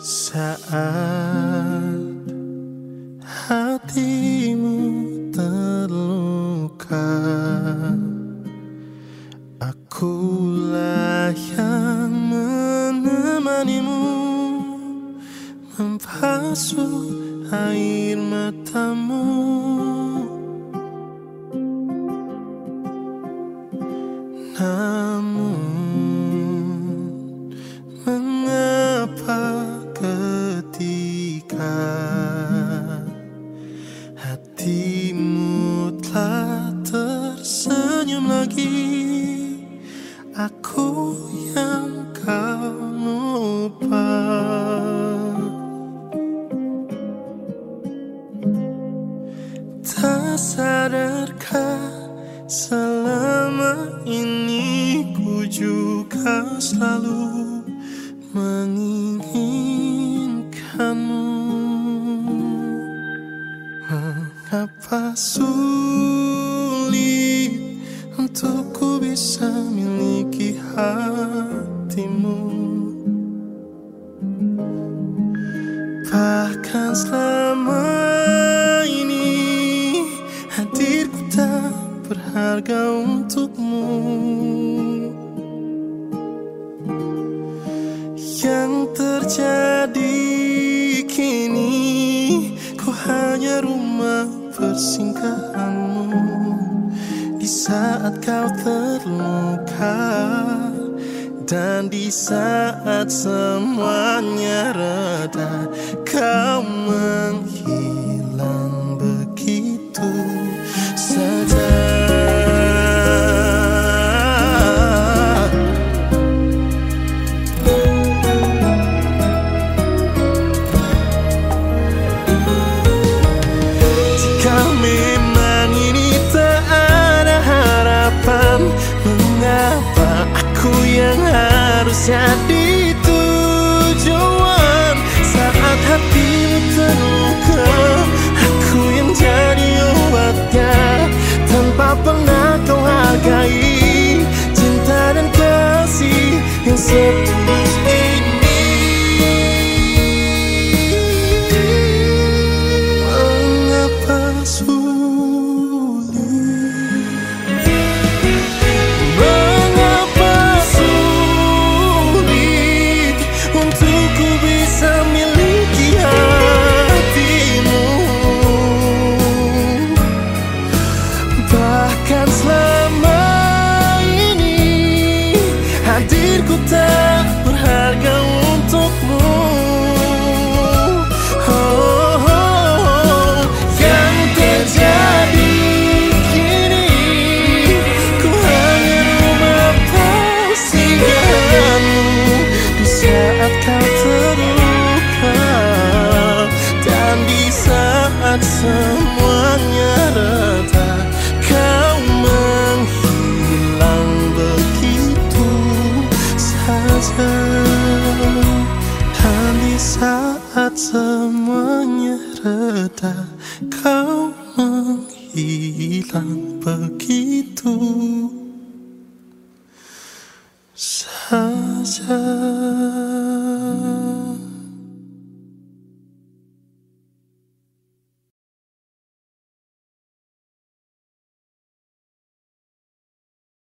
Saat hatimu terluka Akulah yang menemanimu. Membasuh air matamu. Namun tersenyum lagi. Aku yang kau lupa. Tak sadarkah selama ini ku juga selalu menginginkanmu Mengapa sulit untuk ku bisa miliki hatimu. Bahkan selama ini hadirku tak berharga untukmu. Yang terjadi kini ku hanya rumah persinggahanmu Di saat kau terluka dan di saat semuanya reda Kau menghilang jadi tujuan Saat hatimu terluka Aku yang jadi obatnya. Tanpa pernah kau hargai Cinta dan kasih yang setulus Untuk ku bisa miliki hatimu. Bahkan selama ini Hadirku tak semuanya reda Kau menghilang begitu. Saja